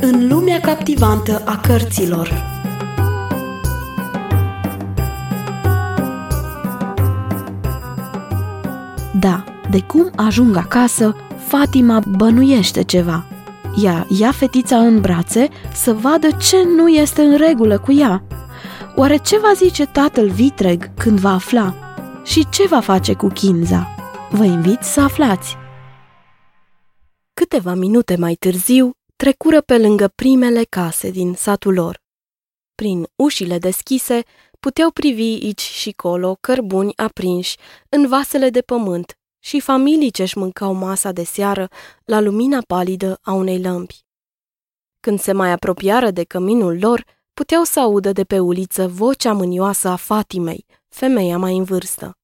În lumea captivantă a cărților Da, de cum ajung acasă, Fatima bănuiește ceva. Ea ia fetița în brațe să vadă ce nu este în regulă cu ea. Oare ce va zice tatăl vitreg când va afla? Și ce va face cu Kinza? Vă invit să aflați! Câteva minute mai târziu, trecură pe lângă primele case din satul lor. Prin ușile deschise, puteau privi aici și colo cărbuni aprinși în vasele de pământ și familii ce-și mâncau masa de seară la lumina palidă a unei lămpi. Când se mai apropiară de căminul lor, puteau să audă de pe uliță vocea mânioasă a Fatimei, femeia mai în vârstă.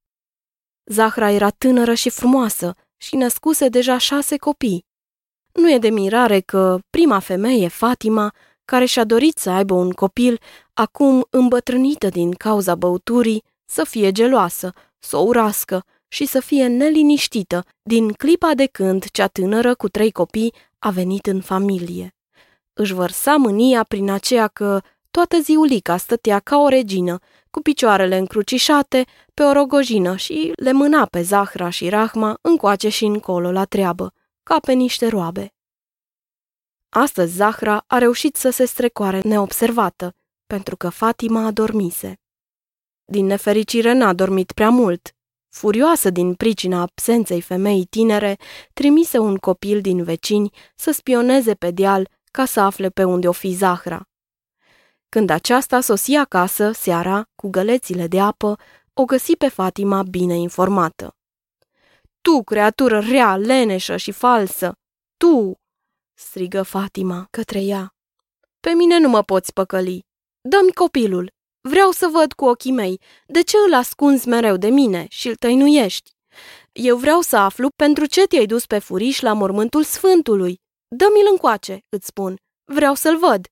Zahra era tânără și frumoasă și născuse deja șase copii. Nu e de mirare că prima femeie, Fatima, care și-a dorit să aibă un copil, acum îmbătrânită din cauza băuturii, să fie geloasă, să o urască și să fie neliniștită din clipa de când cea tânără cu trei copii a venit în familie. Își vărsa mânia prin aceea că toată ziulica stătea ca o regină, cu picioarele încrucișate pe o rogojină și le mâna pe Zahra și Rahma încoace și încolo la treabă, ca pe niște roabe. Astăzi Zahra a reușit să se strecoare neobservată, pentru că Fatima adormise. Din nefericire n-a dormit prea mult. Furioasă din pricina absenței femeii tinere, trimise un copil din vecini să spioneze pe deal ca să afle pe unde o fi Zahra. Când aceasta sosi acasă, seara, cu gălețile de apă, o găsi pe Fatima bine informată. Tu, creatură rea, leneșă și falsă, tu, strigă Fatima către ea. Pe mine nu mă poți păcăli. Dă-mi copilul. Vreau să văd cu ochii mei de ce îl ascunzi mereu de mine și îl tăinuiești. Eu vreau să aflu pentru ce te-ai dus pe furiș la mormântul Sfântului. Dă-mi-l încoace, îți spun. Vreau să-l văd.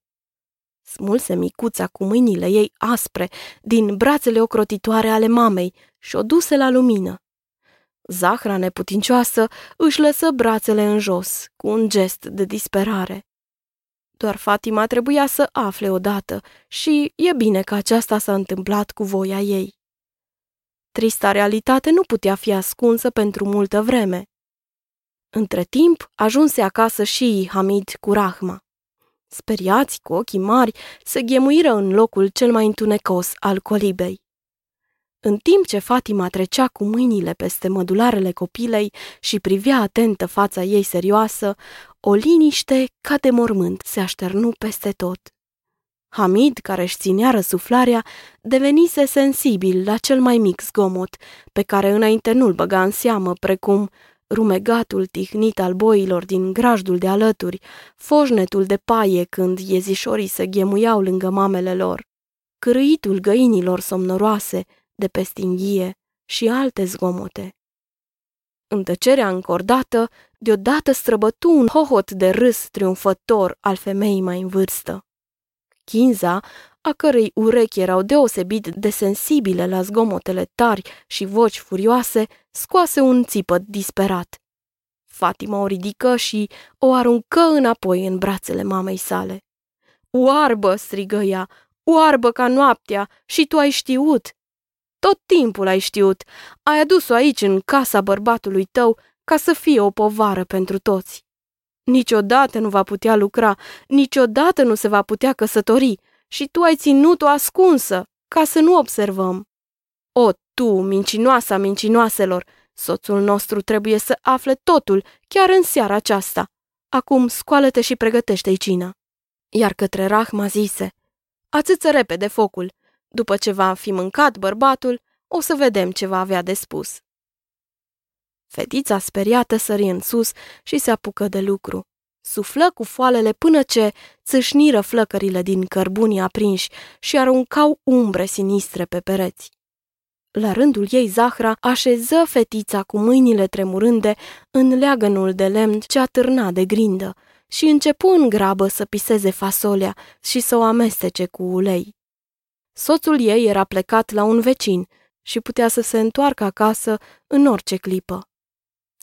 Smulse micuța cu mâinile ei aspre din brațele ocrotitoare ale mamei și o duse la lumină. Zahra neputincioasă își lăsă brațele în jos, cu un gest de disperare. Doar Fatima trebuia să afle odată și e bine că aceasta s-a întâmplat cu voia ei. Trista realitate nu putea fi ascunsă pentru multă vreme. Între timp, ajunse acasă și Hamid cu Rahma. Speriați, cu ochii mari, se ghemuiră în locul cel mai întunecos al colibei. În timp ce Fatima trecea cu mâinile peste mădularele copilei și privea atentă fața ei serioasă, o liniște ca de mormânt se așternu peste tot. Hamid, care își ținea răsuflarea, devenise sensibil la cel mai mic zgomot, pe care înainte nu-l băga în seamă, precum rumegatul tihnit al boilor din grajdul de alături, foșnetul de paie când iezișorii se ghemuiau lângă mamele lor, cârâitul găinilor somnoroase, de pe stinghie și alte zgomote. În tăcerea încordată, deodată străbătu un hohot de râs triumfător al femeii mai în vârstă. Chinza, a cărei urechi erau deosebit de sensibile la zgomotele tari și voci furioase, scoase un țipăt disperat. Fatima o ridică și o aruncă înapoi în brațele mamei sale. Oarbă, strigă ea, oarbă ca noaptea, și tu ai știut. Tot timpul ai știut. Ai adus-o aici, în casa bărbatului tău, ca să fie o povară pentru toți. Niciodată nu va putea lucra, niciodată nu se va putea căsători și tu ai ținut-o ascunsă, ca să nu observăm. O, tu, mincinoasa mincinoaselor, soțul nostru trebuie să afle totul chiar în seara aceasta. Acum scoală-te și pregătește-i cina. Iar către Rahma zise, ațâță repede focul, după ce va fi mâncat bărbatul, o să vedem ce va avea de spus. Fetița speriată sări în sus și se apucă de lucru. Suflă cu foalele până ce țâșniră flăcările din cărbunii aprinși și aruncau umbre sinistre pe pereți. La rândul ei, Zahra așeză fetița cu mâinile tremurânde în leagănul de lemn ce atârna de grindă și începu în grabă să piseze fasolea și să o amestece cu ulei. Soțul ei era plecat la un vecin și putea să se întoarcă acasă în orice clipă.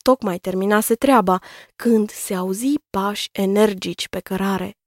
Tocmai terminase treaba când se auzi pași energici pe cărare.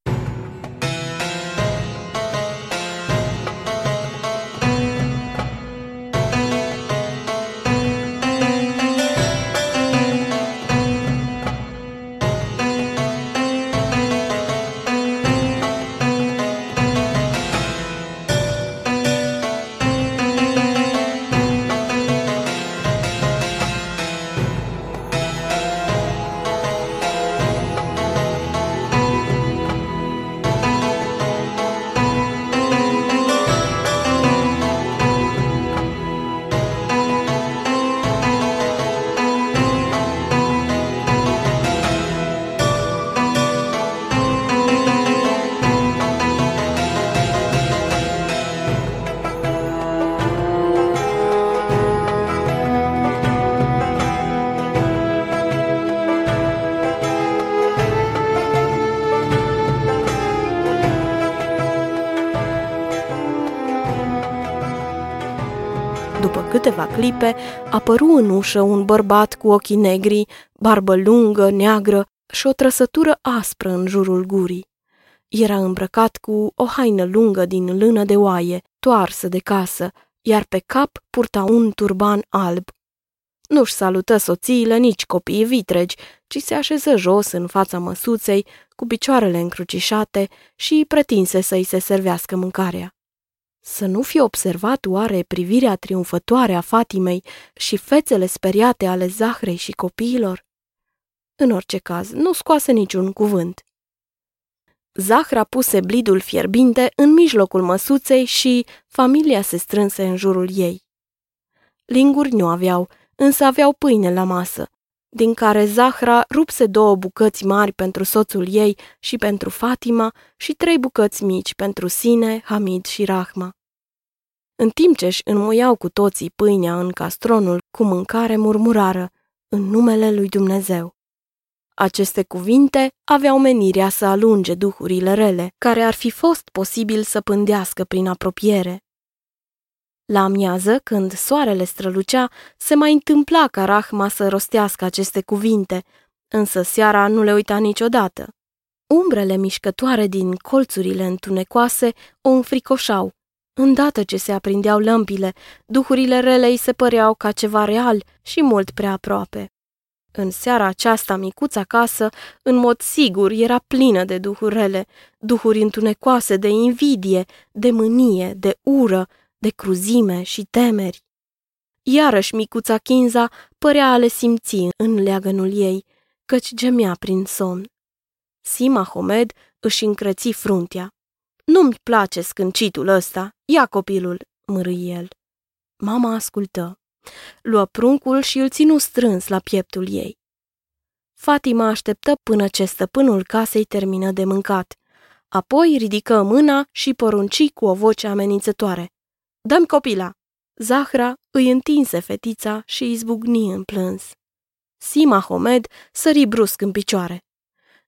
Câteva clipe, apăru în ușă un bărbat cu ochii negri, barbă lungă, neagră și o trăsătură aspră în jurul gurii. Era îmbrăcat cu o haină lungă din lână de oaie, toarsă de casă, iar pe cap purta un turban alb. Nu-și salută soțiile, nici copiii vitregi, ci se așeză jos în fața măsuței, cu picioarele încrucișate și pretinse să-i se servească mâncarea. Să nu fi observat oare privirea triumfătoare a Fatimei și fețele speriate ale Zahrei și copiilor? În orice caz, nu scoase niciun cuvânt. Zahra puse blidul fierbinte în mijlocul măsuței și familia se strânse în jurul ei. Linguri nu aveau, însă aveau pâine la masă, din care Zahra rupse două bucăți mari pentru soțul ei și pentru Fatima și trei bucăți mici pentru sine, Hamid și Rahma. În timp ce își înmuiau cu toții pâinea în castronul cu mâncare, murmurară, în numele lui Dumnezeu. Aceste cuvinte aveau menirea să alunge duhurile rele, care ar fi fost posibil să pândească prin apropiere. La amiază, când soarele strălucea, se mai întâmpla ca Rahma să rostească aceste cuvinte, însă seara nu le uita niciodată. Umbrele mișcătoare din colțurile întunecoase o înfricoșau. Îndată ce se aprindeau lămpile, duhurile relei se păreau ca ceva real și mult prea aproape. În seara aceasta, micuța casă, în mod sigur, era plină de duhuri rele, duhuri întunecoase de invidie, de mânie, de ură, de cruzime și temeri. Iarăși micuța Chinza părea a le simți în leagănul ei, căci gemea prin somn. Sima Homed își încreți fruntea. Nu-mi place scâncitul ăsta, ia copilul, mărâi el. Mama ascultă. Luă pruncul și îl ținu strâns la pieptul ei. Fatima așteptă până ce stăpânul casei termină de mâncat. Apoi ridică mâna și porunci cu o voce amenințătoare. Dăm copila! Zahra îi întinse fetița și izbucni în plâns. Sima Homed sări brusc în picioare.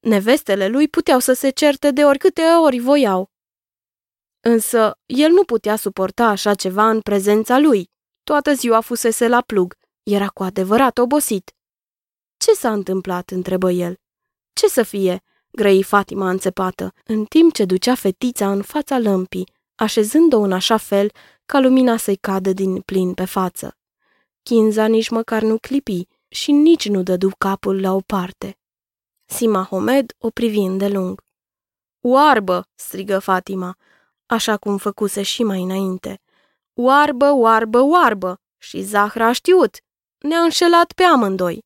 Nevestele lui puteau să se certe de oricâte ori voiau. Însă el nu putea suporta așa ceva în prezența lui. Toată ziua fusese la plug. Era cu adevărat obosit. Ce s-a întâmplat?" întrebă el. Ce să fie?" grăi Fatima înțepată, în timp ce ducea fetița în fața lămpii, așezând-o în așa fel ca lumina să-i cadă din plin pe față. Chinza nici măcar nu clipi și nici nu dădu capul la o parte. Sima Homed o privi îndelung. Oarbă!" strigă Fatima, așa cum făcuse și mai înainte. Oarbă, oarbă, oarbă! Și Zahra a știut. Ne-a înșelat pe amândoi.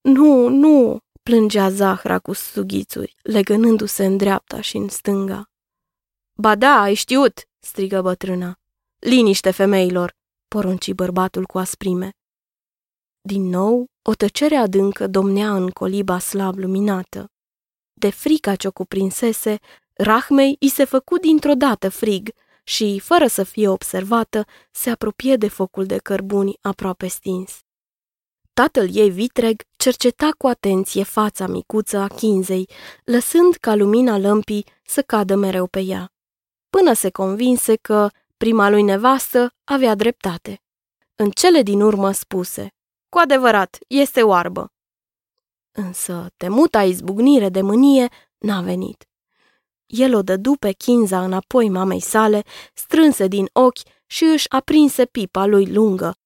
Nu, nu, plângea Zahra cu sughițuri, legănându-se în dreapta și în stânga. Ba da, ai știut, strigă bătrâna. Liniște femeilor, porunci bărbatul cu asprime. Din nou, o tăcere adâncă domnea în coliba slab luminată. De frica ce o cuprinsese, Rahmei i se făcu dintr-o dată frig și, fără să fie observată, se apropie de focul de cărbuni aproape stins. Tatăl ei vitreg cerceta cu atenție fața micuță a chinzei, lăsând ca lumina lămpii să cadă mereu pe ea, până se convinse că prima lui nevastă avea dreptate. În cele din urmă spuse, cu adevărat, este oarbă. Însă temuta izbucnire de mânie n-a venit. El o dădu pe chinza înapoi mamei sale, strânse din ochi și își aprinse pipa lui lungă.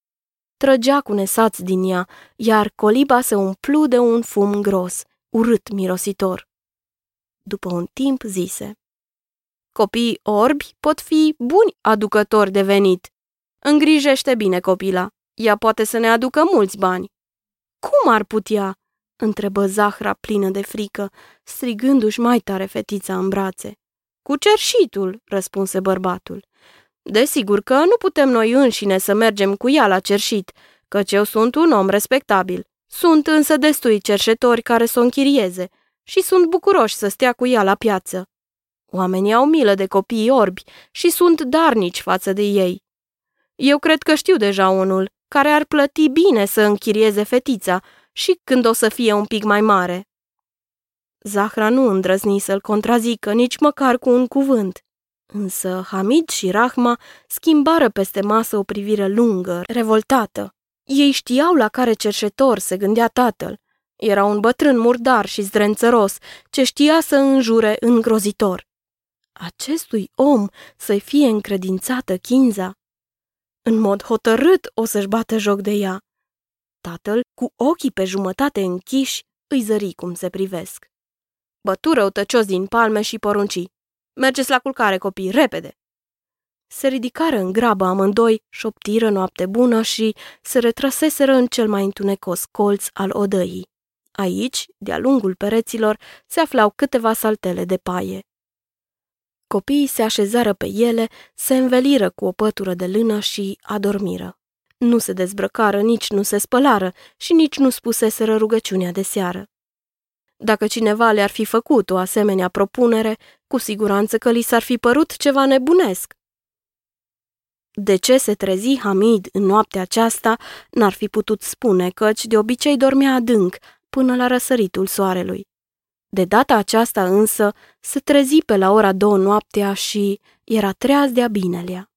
Trăgea cu nesați din ea, iar coliba se umplu de un fum gros, urât mirositor. După un timp zise, Copiii orbi pot fi buni aducători de venit. Îngrijește bine copila, ea poate să ne aducă mulți bani. Cum ar putea? întrebă Zahra plină de frică, strigându-și mai tare fetița în brațe. Cu cerșitul, răspunse bărbatul. Desigur că nu putem noi înșine să mergem cu ea la cerșit, căci eu sunt un om respectabil. Sunt însă destui cerșetori care să o închirieze și sunt bucuroși să stea cu ea la piață. Oamenii au milă de copiii orbi și sunt darnici față de ei. Eu cred că știu deja unul care ar plăti bine să închirieze fetița și când o să fie un pic mai mare. Zahra nu îndrăzni să-l contrazică nici măcar cu un cuvânt. Însă Hamid și Rahma schimbară peste masă o privire lungă, revoltată. Ei știau la care cerșetor se gândea tatăl. Era un bătrân murdar și zdrențăros, ce știa să înjure îngrozitor. Acestui om să-i fie încredințată chinza. În mod hotărât o să-și bată joc de ea. Tatăl, cu ochii pe jumătate închiși, îi zări cum se privesc. Bătură răutăcios din palme și porunci. Mergeți la culcare, copii, repede! Se ridicară în grabă amândoi, șoptiră noapte bună și se retrăseseră în cel mai întunecos colț al odăii. Aici, de-a lungul pereților, se aflau câteva saltele de paie. Copiii se așezară pe ele, se înveliră cu o pătură de lână și adormiră. Nu se dezbrăcară, nici nu se spălară și nici nu spuseseră rugăciunea de seară. Dacă cineva le-ar fi făcut o asemenea propunere, cu siguranță că li s-ar fi părut ceva nebunesc. De ce se trezi Hamid în noaptea aceasta, n-ar fi putut spune, căci de obicei dormea adânc, până la răsăritul soarelui. De data aceasta însă se trezi pe la ora două noaptea și era treaz de-a binelea.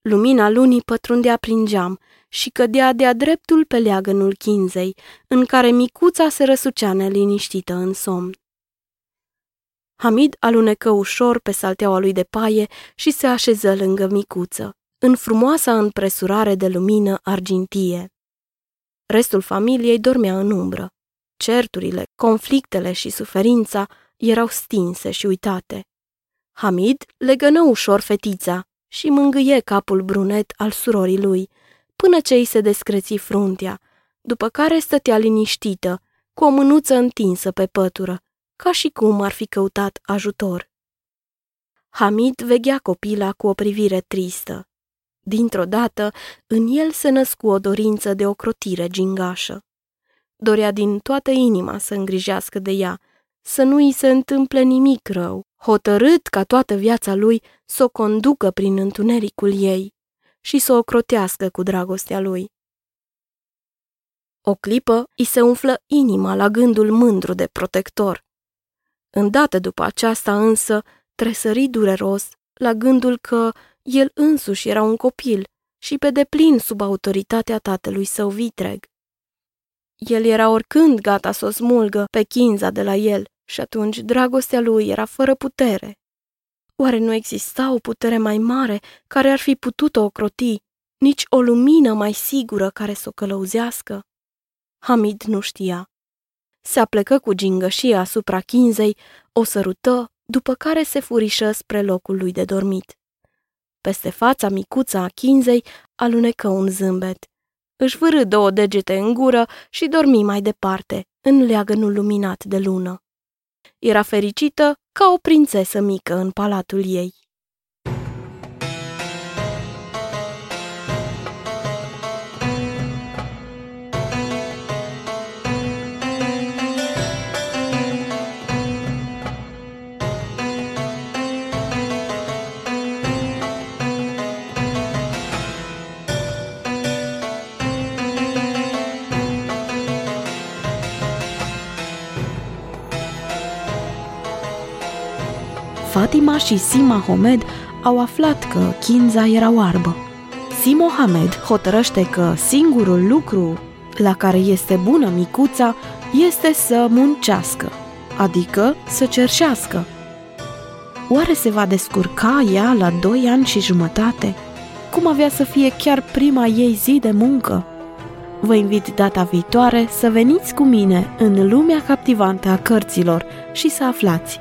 Lumina lunii pătrundea prin geam și cădea de-a dreptul pe leagănul chinzei, în care micuța se răsucea neliniștită în somn. Hamid alunecă ușor pe salteaua lui de paie și se așeză lângă micuță, în frumoasa împresurare de lumină argintie. Restul familiei dormea în umbră. Certurile, conflictele și suferința erau stinse și uitate. Hamid legănă ușor fetița și mângâie capul brunet al surorii lui, până ce îi se descreți fruntea, după care stătea liniștită, cu o mânuță întinsă pe pătură, ca și cum ar fi căutat ajutor. Hamid veghea copila cu o privire tristă. Dintr-o dată, în el se născu o dorință de ocrotire gingașă. Dorea din toată inima să îngrijească de ea, să nu îi se întâmple nimic rău, hotărât ca toată viața lui să o conducă prin întunericul ei și să o crotească cu dragostea lui. O clipă îi se umflă inima la gândul mândru de protector. Îndată după aceasta însă tresări dureros la gândul că el însuși era un copil și pe deplin sub autoritatea tatălui său vitreg. El era oricând gata să o smulgă pe chinza de la el și atunci dragostea lui era fără putere. Oare nu exista o putere mai mare care ar fi putut-o ocroti, nici o lumină mai sigură care să o călăuzească? Hamid nu știa. Se aplecă cu gingășie asupra chinzei, o sărută, după care se furișă spre locul lui de dormit. Peste fața micuță a chinzei alunecă un zâmbet. Își vârâ două degete în gură și dormi mai departe, în leagănul luminat de lună. Era fericită ca o prințesă mică în palatul ei. Fatima și Si Mahomed au aflat că Kinza era oarbă. Si Mohamed hotărăște că singurul lucru la care este bună micuța este să muncească, adică să cerșească. Oare se va descurca ea la doi ani și jumătate? Cum avea să fie chiar prima ei zi de muncă? Vă invit data viitoare să veniți cu mine în lumea captivantă a cărților și să aflați